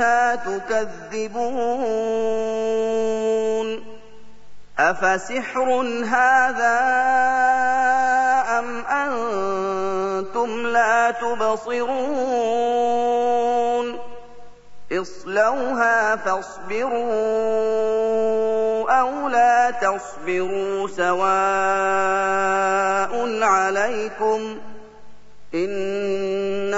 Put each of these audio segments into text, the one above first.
بها تكذبون أفسحر هذا أم أنتم لا تبصرون اصلوها فاصبروا أو لا تصبروا سواء عليكم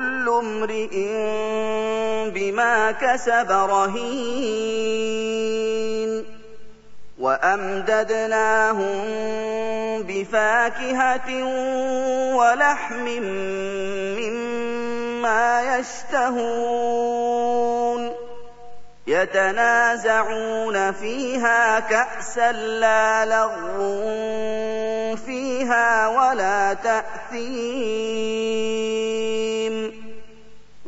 كل امرئ بما كسب رهين وأمددناهم بفاكهة ولحم مما يشتهون يتنازعون فيها كأسا لا لغو فيها ولا تأثيم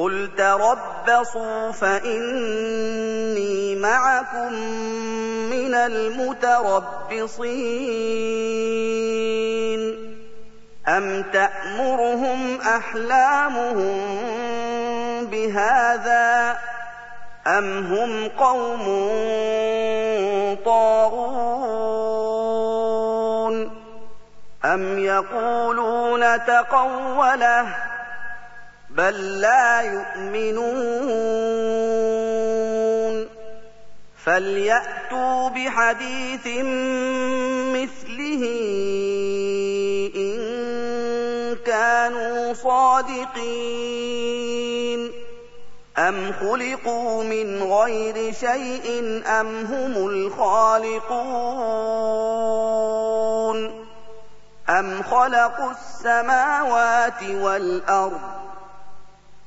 قُلْ تَرَبَّصُوا فَإِنِّي مَعَكُم مِّنَ الْمُتَرَبِّصِينَ أَمْ تَأْمُرُهُمْ أَحْلَامُهُم بِهَٰذَا أَمْ هُمْ قَوْمٌ طَاغُونَ أَمْ يَقُولُونَ تَقَوَّلَهُ ۚ بَل لَّا يُؤْمِنُونَ فَلْيَأْتُوا بِحَدِيثٍ مِّثْلِهِ إِن كَانُوا صَادِقِينَ أَمْ خُلِقُوا مِنْ غَيْرِ شَيْءٍ أَمْ هُمُ الْخَالِقُونَ أَمْ خَلَقُوا السَّمَاوَاتِ وَالْأَرْضَ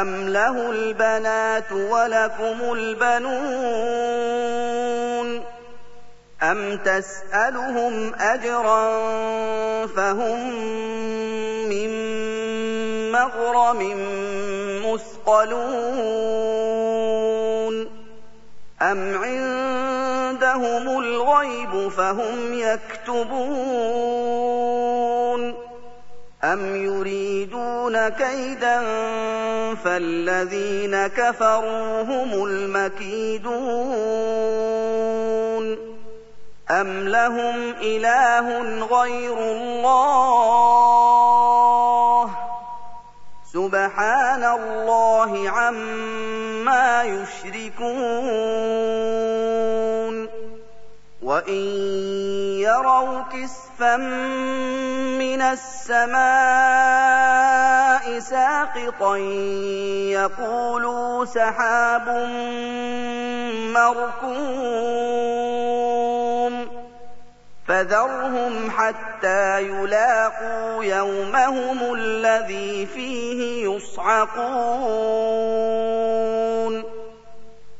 أَمْ لَهُ الْبَنَاتُ وَلَكُمُ الْبَنُونَ أَمْ تَسْأَلُهُمْ أَجْرًا فَهُم مِّن مَّغْرَمٍ مُّثْقَلُونَ أَمْ عِندَهُمُ الْغَيْبُ فَهُمْ يَكْتُبُونَ أَمْ يُرِيدُونَ كَيْدًا فَالَّذِينَ كَفَرُوا هُمُ الْمَكِيدُونَ أَمْ لَهُمْ إِلَٰهٌ غَيْرُ اللَّهِ ۚ سُبْحَانَ اللَّهِ عَمَّا يُشْرِكُونَ وَإِن يَرَوْا كِسْفًا مِّنَ السَّمَاءِ سَاقِطًا يَقُولُوا سَحَابٌ مَّرْكُومٌ فَذَرْهُمْ حَتَّىٰ يُلَاقُوا يَوْمَهُمُ الَّذِي فِيهِ يُصْعَقُونَ